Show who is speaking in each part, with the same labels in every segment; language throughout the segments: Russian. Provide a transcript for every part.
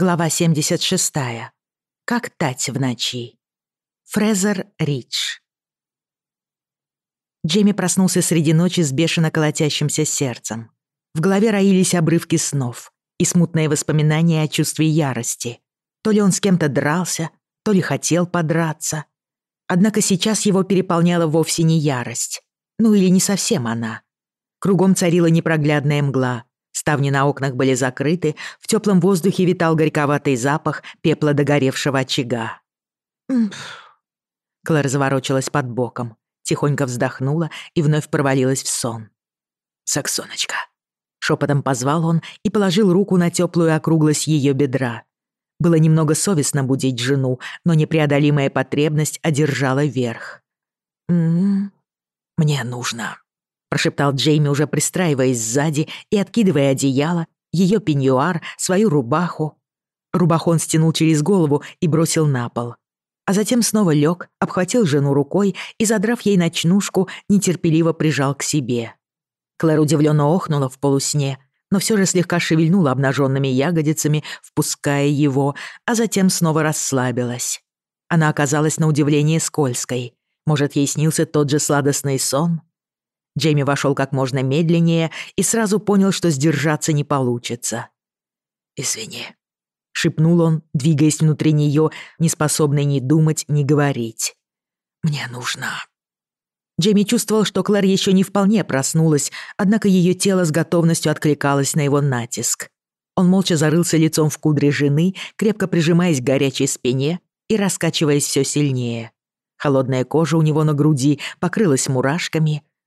Speaker 1: Глава 76. Как тать в ночи. Фрезер Рич. Джейми проснулся среди ночи с бешено колотящимся сердцем. В голове роились обрывки снов и смутные воспоминания о чувстве ярости. То ли он с кем-то дрался, то ли хотел подраться. Однако сейчас его переполняла вовсе не ярость. Ну или не совсем она. Кругом царила непроглядная мгла, Ставни на окнах были закрыты, в теплом воздухе витал горьковатый запах пепла догоревшего очага. Клэр заворочилась под боком, тихонько вздохнула и вновь провалилась в сон. «Саксоночка!» Шепотом позвал он и положил руку на теплую округлость ее бедра. Было немного совестно будить жену, но непреодолимая потребность одержала верх. «М «М-м, -м, «Мне нужно прошептал Джейми, уже пристраиваясь сзади и откидывая одеяло, ее пеньюар, свою рубаху. Рубаху он стянул через голову и бросил на пол. А затем снова лег, обхватил жену рукой и, задрав ей ночнушку, нетерпеливо прижал к себе. Клэр удивленно охнула в полусне, но все же слегка шевельнула обнаженными ягодицами, впуская его, а затем снова расслабилась. Она оказалась на удивление скользкой. Может, ей снился тот же сладостный сон? Джейми вошел как можно медленнее и сразу понял, что сдержаться не получится. «Извини», — шепнул он, двигаясь внутри нее, не способный ни думать, ни говорить. «Мне нужно...» Джейми чувствовал, что Клэр еще не вполне проснулась, однако ее тело с готовностью откликалось на его натиск. Он молча зарылся лицом в кудре жены, крепко прижимаясь к горячей спине и раскачиваясь все сильнее. Холодная кожа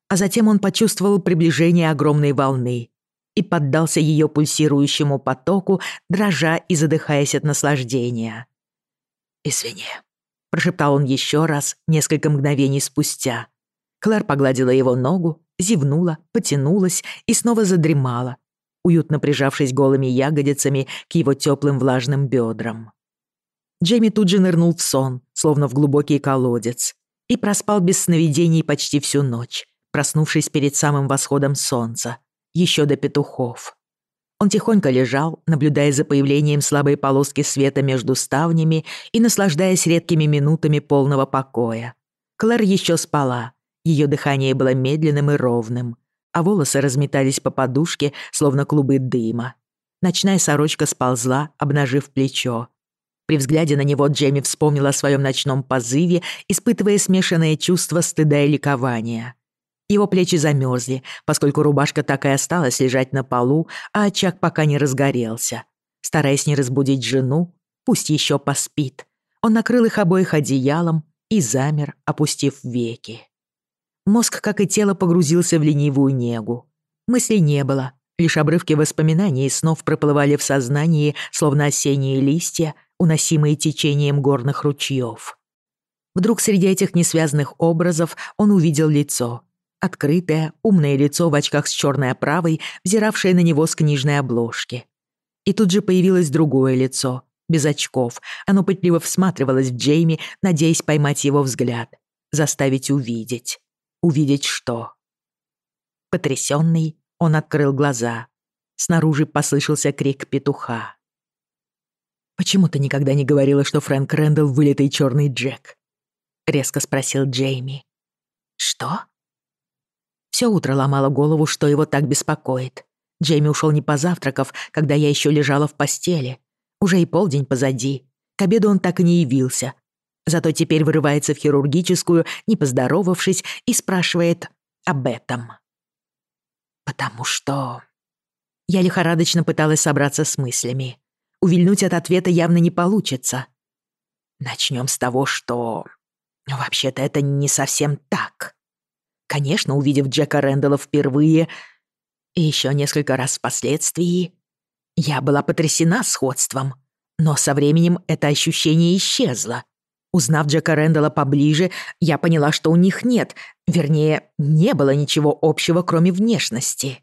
Speaker 1: у него на груди покрылась мурашками, а затем он почувствовал приближение огромной волны и поддался ее пульсирующему потоку, дрожа и задыхаясь от наслаждения. «Извини», — прошептал он еще раз, несколько мгновений спустя. Клэр погладила его ногу, зевнула, потянулась и снова задремала, уютно прижавшись голыми ягодицами к его теплым влажным бедрам. Джейми тут же нырнул в сон, словно в глубокий колодец, и проспал без сновидений почти всю ночь, проснувшись перед самым восходом солнца, еще до петухов. Он тихонько лежал, наблюдая за появлением слабой полоски света между ставнями и наслаждаясь редкими минутами полного покоя. Клэр еще спала, ее дыхание было медленным и ровным, а волосы разметались по подушке, словно клубы дыма. Ночная сорочка сползла, обнажив плечо. При взгляде на него Джейми вспомнила о своем ночном позыве, испытывая смешанное чувство стыда и ликования. Его плечи замерзли, поскольку рубашка так и осталась лежать на полу, а очаг пока не разгорелся. Стараясь не разбудить жену, пусть еще поспит, он накрыл их обоих одеялом и замер, опустив веки. Мозг, как и тело, погрузился в ленивую негу. Мыслей не было, лишь обрывки воспоминаний и снов проплывали в сознании, словно осенние листья, уносимые течением горных ручьев. Вдруг среди этих несвязанных образов он увидел лицо — Открытое, умное лицо в очках с черной оправой, взиравшее на него с книжной обложки. И тут же появилось другое лицо, без очков. Оно пытливо всматривалось в Джейми, надеясь поймать его взгляд, заставить увидеть. Увидеть что? Потрясенный, он открыл глаза. Снаружи послышался крик петуха. «Почему ты никогда не говорила, что Фрэнк Рэндалл — вылитый черный Джек?» — резко спросил Джейми. «Что?» Все утро ломала голову, что его так беспокоит. Джейми ушел не позавтракав, когда я еще лежала в постели. Уже и полдень позади. К обеду он так и не явился. Зато теперь вырывается в хирургическую, не поздоровавшись, и спрашивает об этом. «Потому что...» Я лихорадочно пыталась собраться с мыслями. Увильнуть от ответа явно не получится. Начнем с того, что... Вообще-то это не совсем так. Конечно, увидев Джека Рэндалла впервые и еще несколько раз впоследствии, я была потрясена сходством. Но со временем это ощущение исчезло. Узнав Джека Рэндалла поближе, я поняла, что у них нет, вернее, не было ничего общего, кроме внешности.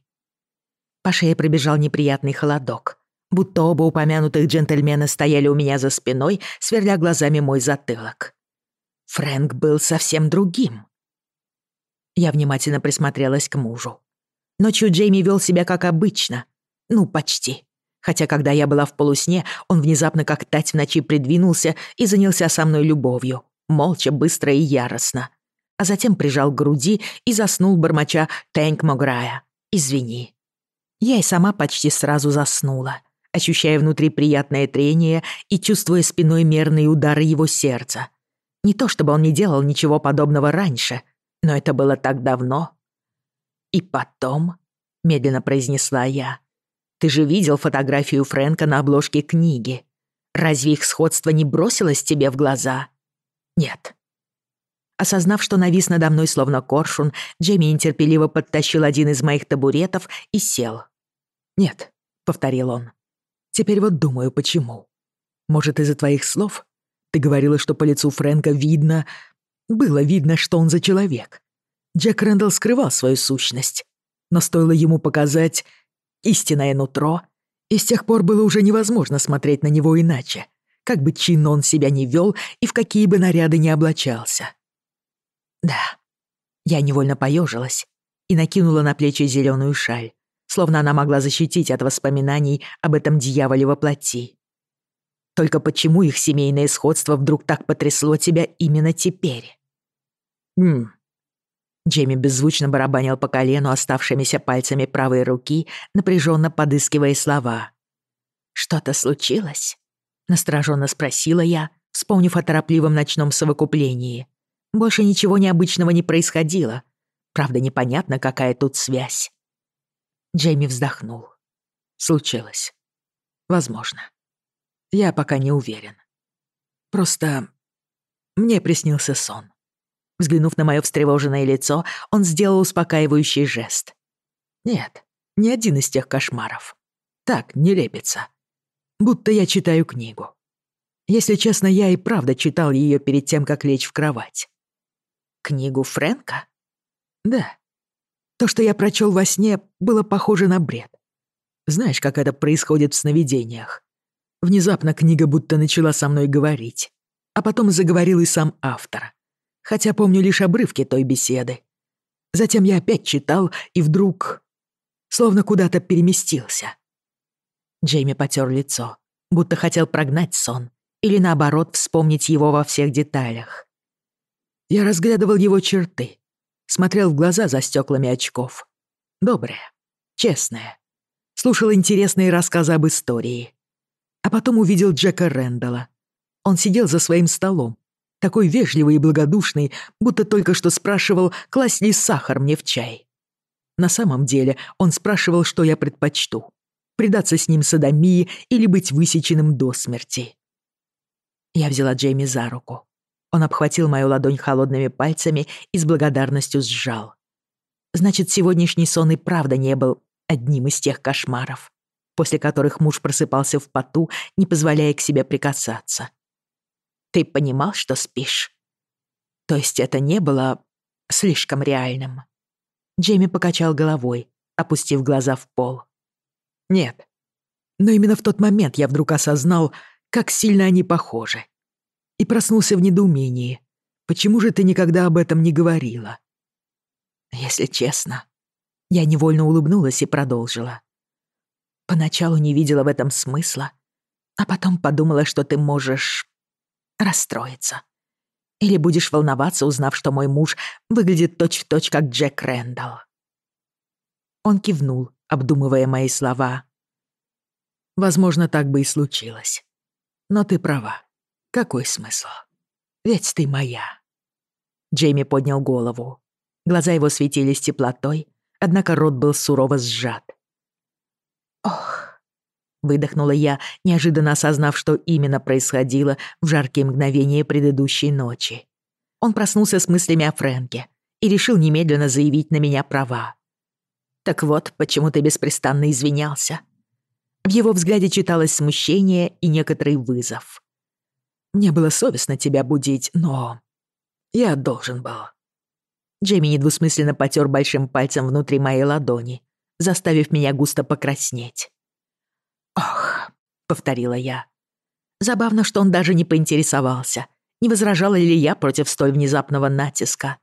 Speaker 1: По шее пробежал неприятный холодок. Будто оба упомянутых джентльмена стояли у меня за спиной, сверля глазами мой затылок. Фрэнк был совсем другим. Я внимательно присмотрелась к мужу. Ночью Джейми вел себя как обычно. Ну, почти. Хотя, когда я была в полусне, он внезапно как тать в ночи придвинулся и занялся со мной любовью, молча, быстро и яростно. А затем прижал к груди и заснул, бормоча «Тэнк Мограя, извини». Я и сама почти сразу заснула, ощущая внутри приятное трение и чувствуя спиной мерные удары его сердца. Не то чтобы он не делал ничего подобного раньше, но это было так давно. И потом, медленно произнесла я, ты же видел фотографию Фрэнка на обложке книги. Разве их сходство не бросилось тебе в глаза? Нет. Осознав, что навис надо мной словно коршун, Джейми нетерпеливо подтащил один из моих табуретов и сел. «Нет», — повторил он. «Теперь вот думаю, почему. Может, из-за твоих слов? Ты говорила, что по лицу Фрэнка видно, было видно, что он за человек. Джек Рэндалл скрывал свою сущность, но стоило ему показать истинное нутро, и с тех пор было уже невозможно смотреть на него иначе, как бы чинно он себя не вел и в какие бы наряды не облачался. Да, я невольно поежилась и накинула на плечи зеленую шаль, словно она могла защитить от воспоминаний об этом дьяволе во плоти. Только почему их семейное сходство вдруг так потрясло тебя именно теперь? Хм. Джейми беззвучно барабанил по колену оставшимися пальцами правой руки, напряженно подыскивая слова. «Что-то случилось?» — настороженно спросила я, вспомнив о торопливом ночном совокуплении. Больше ничего необычного не происходило. Правда, непонятно, какая тут связь. Джейми вздохнул. Случилось. Возможно. Я пока не уверен. Просто мне приснился сон. Взглянув на мое встревоженное лицо, он сделал успокаивающий жест. Нет, ни один из тех кошмаров. Так, не лепится. Будто я читаю книгу. Если честно, я и правда читал ее перед тем, как лечь в кровать. Книгу Френка? Да. То, что я прочел во сне, было похоже на бред. Знаешь, как это происходит в сновидениях? внезапно книга будто начала со мной говорить. А потом заговорил и сам автор. Хотя помню лишь обрывки той беседы. Затем я опять читал, и вдруг... Словно куда-то переместился. Джейми потер лицо, будто хотел прогнать сон или, наоборот, вспомнить его во всех деталях. Я разглядывал его черты, смотрел в глаза за стеклами очков. Доброе, честное. Слушал интересные рассказы об истории а потом увидел Джека Рэндалла. Он сидел за своим столом, такой вежливый и благодушный, будто только что спрашивал, класть ли сахар мне в чай. На самом деле он спрашивал, что я предпочту — предаться с ним садомии или быть высеченным до смерти. Я взяла Джейми за руку. Он обхватил мою ладонь холодными пальцами и с благодарностью сжал. Значит, сегодняшний сон и правда не был одним из тех кошмаров после которых муж просыпался в поту, не позволяя к себе прикасаться. «Ты понимал, что спишь?» «То есть это не было слишком реальным?» Джейми покачал головой, опустив глаза в пол. «Нет. Но именно в тот момент я вдруг осознал, как сильно они похожи. И проснулся в недоумении. Почему же ты никогда об этом не говорила?» «Если честно...» Я невольно улыбнулась и продолжила. Поначалу не видела в этом смысла, а потом подумала, что ты можешь расстроиться. Или будешь волноваться, узнав, что мой муж выглядит точь-в-точь, точь, как Джек Рэндалл. Он кивнул, обдумывая мои слова. Возможно, так бы и случилось. Но ты права. Какой смысл? Ведь ты моя. Джейми поднял голову. Глаза его светились теплотой, однако рот был сурово сжат. Ох, выдохнула я, неожиданно осознав, что именно происходило в жаркие мгновения предыдущей ночи. Он проснулся с мыслями о Фрэнке и решил немедленно заявить на меня права. «Так вот, почему ты беспрестанно извинялся». В его взгляде читалось смущение и некоторый вызов. «Мне было совестно тебя будить, но... я должен был». Джейми недвусмысленно потер большим пальцем внутри моей ладони, заставив меня густо покраснеть. «Ох», — повторила я. Забавно, что он даже не поинтересовался, не возражала ли я против столь внезапного натиска.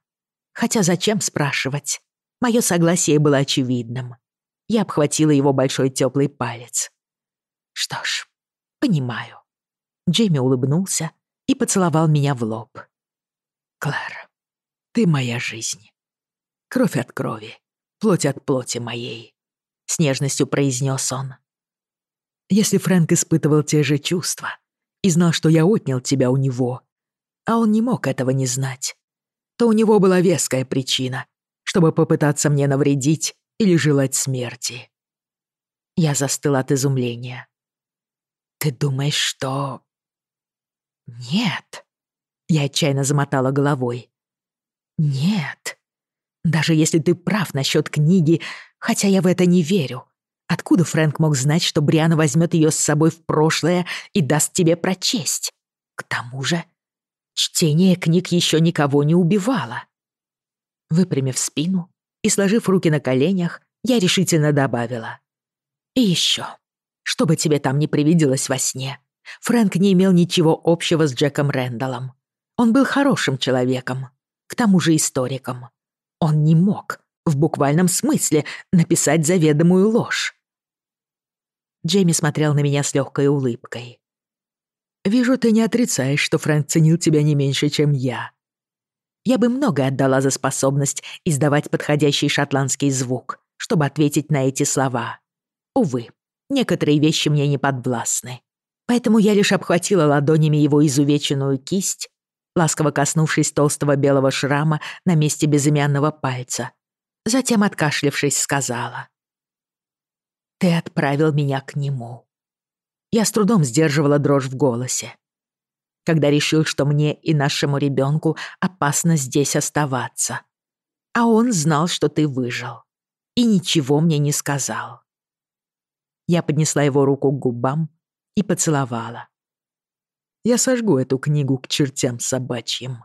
Speaker 1: Хотя зачем спрашивать? Мое согласие было очевидным. Я обхватила его большой теплый палец. «Что ж, понимаю». Джейми улыбнулся и поцеловал меня в лоб. «Клэр, ты моя жизнь. Кровь от крови. плоть от плоти моей, с нежностью произнес он. Если Фрэнк испытывал те же чувства и знал, что я отнял тебя у него, а он не мог этого не знать, то у него была веская причина, чтобы попытаться мне навредить или желать смерти. Даже если ты прав насчет книги, хотя я в это не верю. Откуда Фрэнк мог знать, что Бриана возьмет ее с собой в прошлое и даст тебе прочесть? К тому же, чтение книг еще никого не убивало. Выпрямив спину и сложив руки на коленях, я решительно добавила. И еще, чтобы тебе там не привиделось во сне, Фрэнк не имел ничего общего с Джеком Рэндаллом. Он был хорошим человеком, к тому же историком. Он не мог. В буквальном смысле написать заведомую ложь. Джейми смотрел на меня с легкой улыбкой. «Вижу, ты не отрицаешь, что Фрэнк ценил тебя не меньше, чем я. Я бы много отдала за способность издавать подходящий шотландский звук, чтобы ответить на эти слова. Увы, некоторые вещи мне не подвластны. Поэтому я лишь обхватила ладонями его изувеченную кисть ласково коснувшись толстого белого шрама на месте безымянного пальца. Затем, откашлившись, сказала. «Ты отправил меня к нему». Я с трудом сдерживала дрожь в голосе. Когда решил, что мне и нашему ребенку опасно здесь оставаться. А он знал, что ты выжил. И ничего мне не сказал. Я поднесла его руку к губам и поцеловала. Я сожгу эту книгу к чертям собачьим.